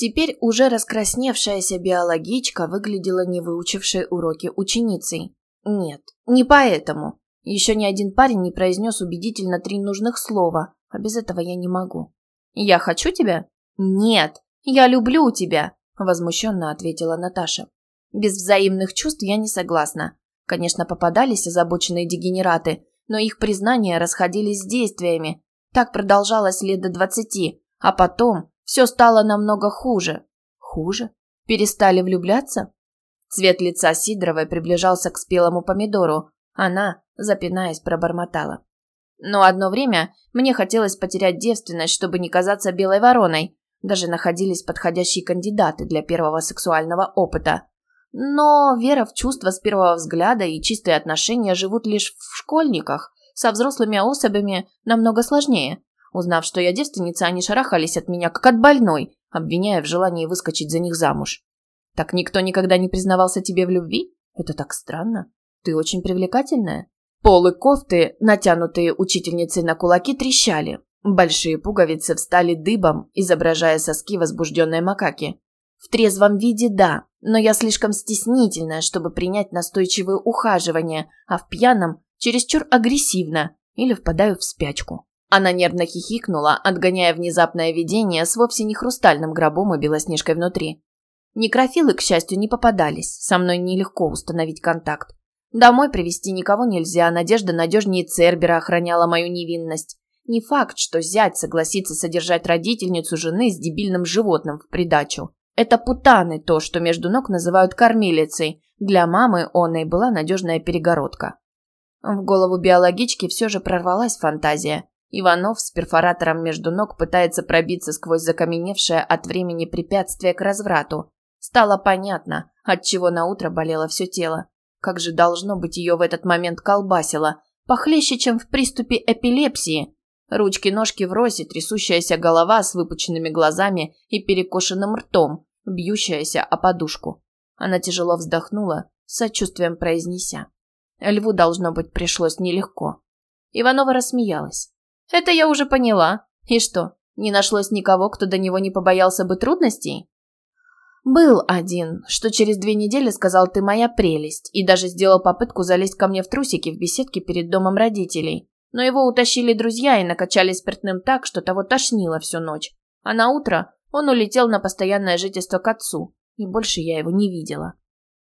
Теперь уже раскрасневшаяся биологичка выглядела не выучившей уроки ученицей. Нет, не поэтому. Еще ни один парень не произнес убедительно три нужных слова, а без этого я не могу. «Я хочу тебя?» «Нет, я люблю тебя», – возмущенно ответила Наташа. «Без взаимных чувств я не согласна. Конечно, попадались озабоченные дегенераты, но их признания расходились с действиями. Так продолжалось лет до двадцати, а потом все стало намного хуже. Хуже? Перестали влюбляться? Цвет лица Сидоровой приближался к спелому помидору. Она, запинаясь, пробормотала. Но одно время мне хотелось потерять девственность, чтобы не казаться белой вороной. Даже находились подходящие кандидаты для первого сексуального опыта. Но вера в чувства с первого взгляда и чистые отношения живут лишь в школьниках. Со взрослыми особями намного сложнее. Узнав, что я девственница, они шарахались от меня, как от больной, обвиняя в желании выскочить за них замуж. Так никто никогда не признавался тебе в любви? Это так странно. Ты очень привлекательная. Полы кофты, натянутые учительницей на кулаки, трещали. Большие пуговицы встали дыбом, изображая соски возбужденной макаки. В трезвом виде – да, но я слишком стеснительная, чтобы принять настойчивые ухаживания, а в пьяном – чересчур агрессивно или впадаю в спячку. Она нервно хихикнула, отгоняя внезапное видение с вовсе не хрустальным гробом и белоснежкой внутри. Некрофилы, к счастью, не попадались, со мной нелегко установить контакт. Домой привести никого нельзя, Надежда надежнее Цербера охраняла мою невинность. Не факт, что зять согласится содержать родительницу жены с дебильным животным в придачу. Это путаны, то, что между ног называют кормилицей. Для мамы оной была надежная перегородка. В голову биологички все же прорвалась фантазия. Иванов с перфоратором между ног пытается пробиться сквозь закаменевшее от времени препятствие к разврату. Стало понятно, от чего на утро болело все тело. Как же должно быть ее в этот момент колбасило, похлеще, чем в приступе эпилепсии. Ручки-ножки врозь и трясущаяся голова с выпученными глазами и перекошенным ртом, бьющаяся о подушку. Она тяжело вздохнула, сочувствием произнеся. Льву, должно быть, пришлось нелегко. Иванова рассмеялась. «Это я уже поняла. И что, не нашлось никого, кто до него не побоялся бы трудностей?» «Был один, что через две недели сказал «ты моя прелесть» и даже сделал попытку залезть ко мне в трусики в беседке перед домом родителей. Но его утащили друзья и накачали спиртным так, что того тошнило всю ночь. А на утро он улетел на постоянное жительство к отцу, и больше я его не видела.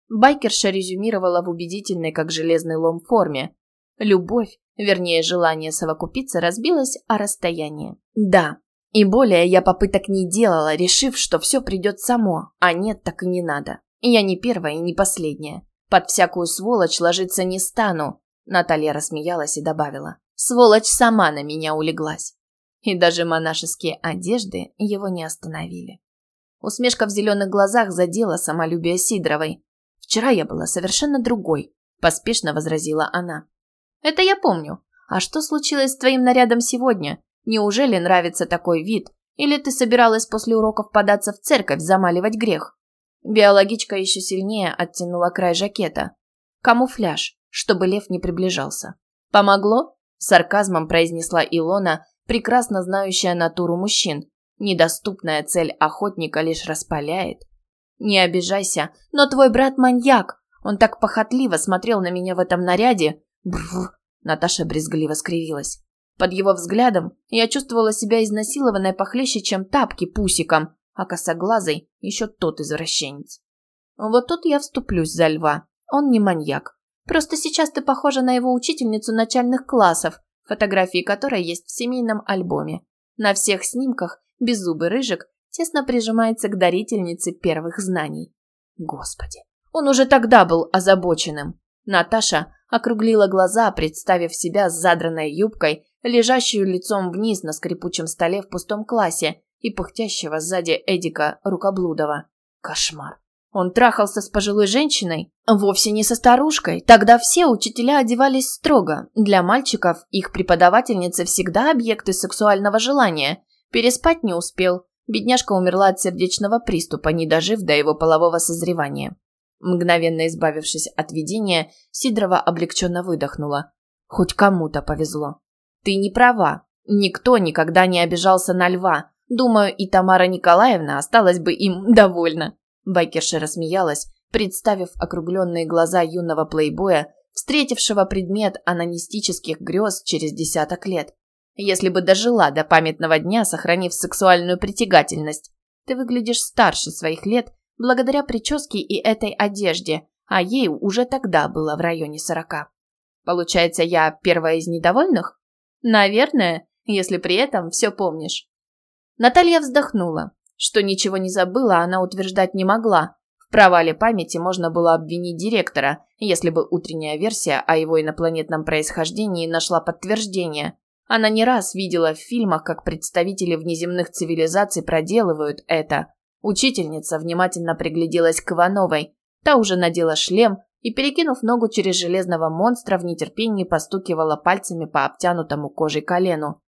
Байкерша резюмировала в убедительной, как железный лом, форме. Любовь, вернее, желание совокупиться, разбилось о расстояние. Да, и более я попыток не делала, решив, что все придет само, а нет, так и не надо. Я не первая и не последняя. Под всякую сволочь ложиться не стану. Наталья рассмеялась и добавила. Сволочь сама на меня улеглась. И даже монашеские одежды его не остановили. Усмешка в зеленых глазах задела самолюбие Сидоровой. «Вчера я была совершенно другой», – поспешно возразила она. «Это я помню. А что случилось с твоим нарядом сегодня? Неужели нравится такой вид? Или ты собиралась после уроков податься в церковь, замаливать грех?» Биологичка еще сильнее оттянула край жакета. Камуфляж, чтобы лев не приближался. «Помогло?» сарказмом произнесла Илона, прекрасно знающая натуру мужчин. Недоступная цель охотника лишь распаляет. Не обижайся, но твой брат маньяк. Он так похотливо смотрел на меня в этом наряде. Бррр. Наташа брезгливо скривилась. Под его взглядом я чувствовала себя изнасилованной похлеще, чем тапки пусиком, а косоглазый еще тот извращенец. Вот тут я вступлюсь за льва. Он не маньяк. Просто сейчас ты похожа на его учительницу начальных классов, фотографии которой есть в семейном альбоме. На всех снимках беззубый рыжик тесно прижимается к дарительнице первых знаний. Господи, он уже тогда был озабоченным. Наташа округлила глаза, представив себя с задранной юбкой, лежащую лицом вниз на скрипучем столе в пустом классе и пыхтящего сзади Эдика Рукоблудова. Кошмар. Он трахался с пожилой женщиной? Вовсе не со старушкой. Тогда все учителя одевались строго. Для мальчиков их преподавательницы всегда объекты сексуального желания. Переспать не успел. Бедняжка умерла от сердечного приступа, не дожив до его полового созревания. Мгновенно избавившись от видения, Сидорова облегченно выдохнула. Хоть кому-то повезло. Ты не права. Никто никогда не обижался на льва. Думаю, и Тамара Николаевна осталась бы им довольна. Байкерша рассмеялась, представив округленные глаза юного плейбоя, встретившего предмет анонистических грез через десяток лет. Если бы дожила до памятного дня, сохранив сексуальную притягательность. Ты выглядишь старше своих лет благодаря прическе и этой одежде, а ей уже тогда было в районе сорока. Получается, я первая из недовольных? Наверное, если при этом все помнишь. Наталья вздохнула. Что ничего не забыла, она утверждать не могла. В провале памяти можно было обвинить директора, если бы утренняя версия о его инопланетном происхождении нашла подтверждение. Она не раз видела в фильмах, как представители внеземных цивилизаций проделывают это. Учительница внимательно пригляделась к Ивановой. Та уже надела шлем и, перекинув ногу через железного монстра, в нетерпении постукивала пальцами по обтянутому кожей колену.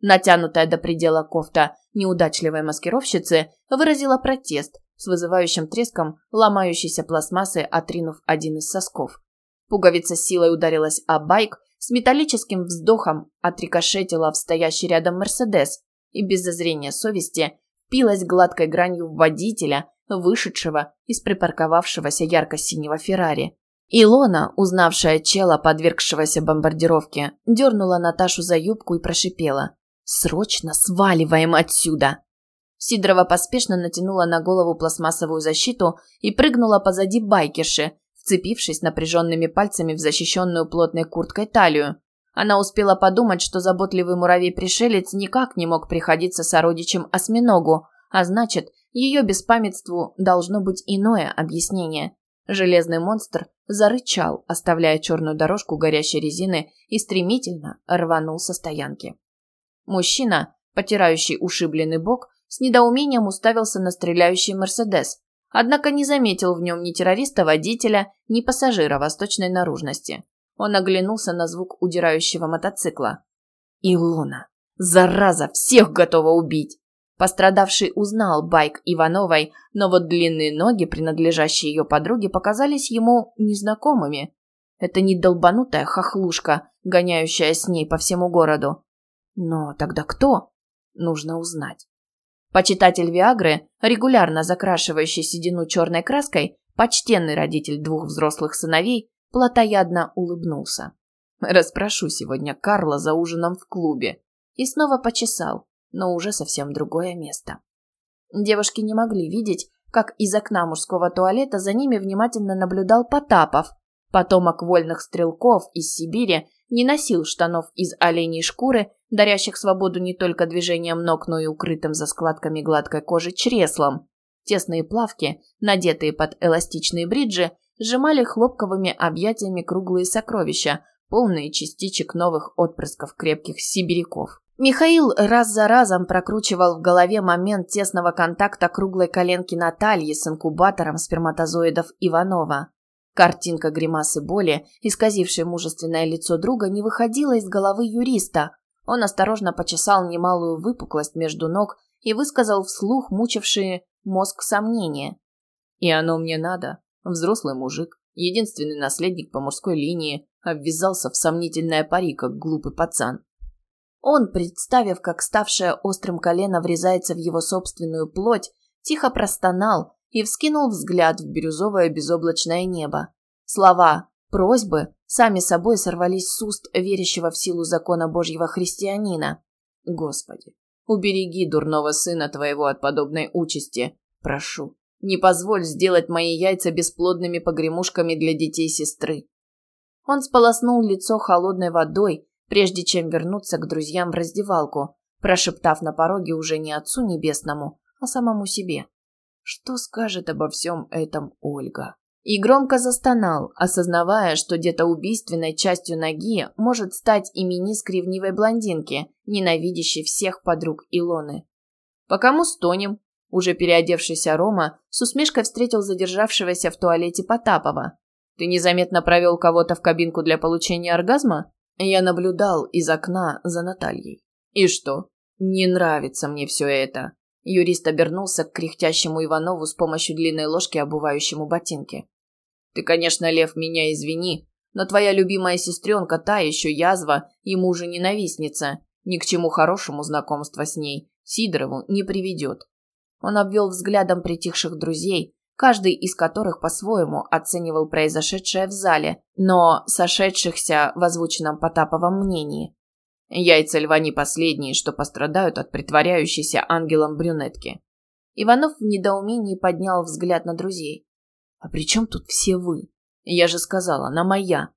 Натянутая до предела кофта неудачливой маскировщицы выразила протест с вызывающим треском ломающейся пластмассы, отринув один из сосков. Пуговица силой ударилась о байк, с металлическим вздохом отрикошетила в стоящий рядом Мерседес и без зазрения совести впилась гладкой гранью в водителя, вышедшего из припарковавшегося ярко-синего Феррари. Илона, узнавшая чела, подвергшегося бомбардировке, дернула Наташу за юбку и прошипела. Срочно сваливаем отсюда!» Сидорова поспешно натянула на голову пластмассовую защиту и прыгнула позади байкерши, вцепившись напряженными пальцами в защищенную плотной курткой талию. Она успела подумать, что заботливый муравей-пришелец никак не мог приходиться сородичем осьминогу, а значит, ее беспамятству должно быть иное объяснение. Железный монстр зарычал, оставляя черную дорожку горящей резины и стремительно рванул со стоянки. Мужчина, потирающий ушибленный бок, с недоумением уставился на стреляющий «Мерседес», однако не заметил в нем ни террориста-водителя, ни пассажира восточной наружности. Он оглянулся на звук удирающего мотоцикла. «Илона! Зараза! Всех готова убить!» Пострадавший узнал байк Ивановой, но вот длинные ноги, принадлежащие ее подруге, показались ему незнакомыми. Это не долбанутая хохлушка, гоняющая с ней по всему городу. Но тогда кто? Нужно узнать. Почитатель Виагры, регулярно закрашивающий седину черной краской, почтенный родитель двух взрослых сыновей, плотоядно улыбнулся. Распрошу сегодня Карла за ужином в клубе. И снова почесал, но уже совсем другое место. Девушки не могли видеть, как из окна мужского туалета за ними внимательно наблюдал Потапов, потомок вольных стрелков из Сибири, не носил штанов из оленей шкуры дарящих свободу не только движением ног, но и укрытым за складками гладкой кожи чреслом. Тесные плавки, надетые под эластичные бриджи, сжимали хлопковыми объятиями круглые сокровища, полные частичек новых отпрысков крепких сибиряков. Михаил раз за разом прокручивал в голове момент тесного контакта круглой коленки Натальи с инкубатором сперматозоидов Иванова. Картинка гримасы боли, исказившей мужественное лицо друга, не выходила из головы юриста. Он осторожно почесал немалую выпуклость между ног и высказал вслух мучившие мозг сомнения. «И оно мне надо. Взрослый мужик, единственный наследник по мужской линии, обвязался в сомнительное пари, как глупый пацан. Он, представив, как ставшее острым колено врезается в его собственную плоть, тихо простонал и вскинул взгляд в бирюзовое безоблачное небо. Слова Просьбы сами собой сорвались с уст верящего в силу закона Божьего христианина. Господи, убереги дурного сына твоего от подобной участи. Прошу, не позволь сделать мои яйца бесплодными погремушками для детей сестры. Он сполоснул лицо холодной водой, прежде чем вернуться к друзьям в раздевалку, прошептав на пороге уже не Отцу Небесному, а самому себе. Что скажет обо всем этом Ольга? И громко застонал, осознавая, что где-то убийственной частью ноги может стать и с кривнивой блондинки, ненавидящей всех подруг Илоны. «По кому стонем?» Уже переодевшийся Рома с усмешкой встретил задержавшегося в туалете Потапова. «Ты незаметно провел кого-то в кабинку для получения оргазма?» Я наблюдал из окна за Натальей. «И что? Не нравится мне все это. Юрист обернулся к кряхтящему Иванову с помощью длинной ложки, обувающему ботинки. «Ты, конечно, Лев, меня извини, но твоя любимая сестренка та еще язва и мужа-ненавистница. Ни к чему хорошему знакомство с ней. Сидорову не приведет. Он обвел взглядом притихших друзей, каждый из которых по-своему оценивал произошедшее в зале, но сошедшихся в озвученном Потаповом мнении. Яйца льва не последние, что пострадают от притворяющейся ангелом брюнетки. Иванов в недоумении поднял взгляд на друзей. «А при чем тут все вы? Я же сказала, она моя».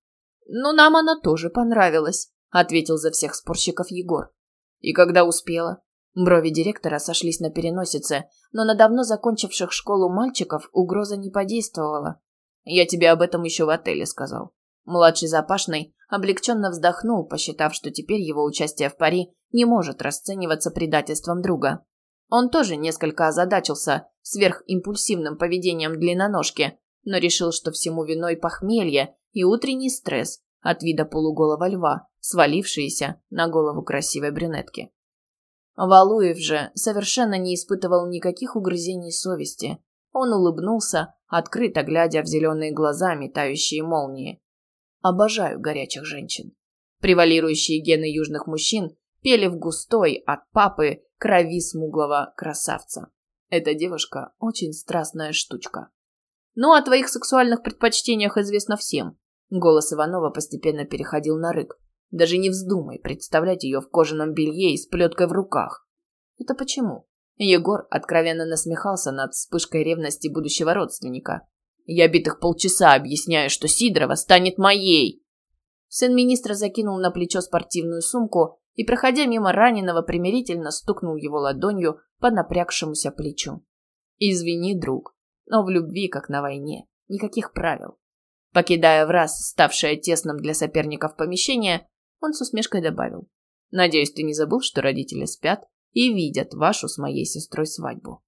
«Ну, нам она тоже понравилась», — ответил за всех спорщиков Егор. «И когда успела?» Брови директора сошлись на переносице, но на давно закончивших школу мальчиков угроза не подействовала. «Я тебе об этом еще в отеле сказал». Младший запашный облегченно вздохнул, посчитав, что теперь его участие в пари не может расцениваться предательством друга. Он тоже несколько озадачился сверхимпульсивным поведением длинноножки, но решил, что всему виной похмелье и утренний стресс от вида полуголого льва, свалившиеся на голову красивой брюнетки. Валуев же совершенно не испытывал никаких угрызений совести. Он улыбнулся, открыто глядя в зеленые глаза, метающие молнии. Обожаю горячих женщин. Превалирующие гены южных мужчин пели в густой от папы крови смуглого красавца. Эта девушка очень страстная штучка. Ну, о твоих сексуальных предпочтениях известно всем. Голос Иванова постепенно переходил на рык. Даже не вздумай представлять ее в кожаном белье и с плеткой в руках. Это почему? Егор откровенно насмехался над вспышкой ревности будущего родственника. Я битых полчаса объясняю, что Сидорова станет моей. Сын министра закинул на плечо спортивную сумку и, проходя мимо раненого, примирительно стукнул его ладонью по напрягшемуся плечу. «Извини, друг, но в любви, как на войне, никаких правил». Покидая в раз ставшее тесным для соперников помещение, он с усмешкой добавил. «Надеюсь, ты не забыл, что родители спят и видят вашу с моей сестрой свадьбу».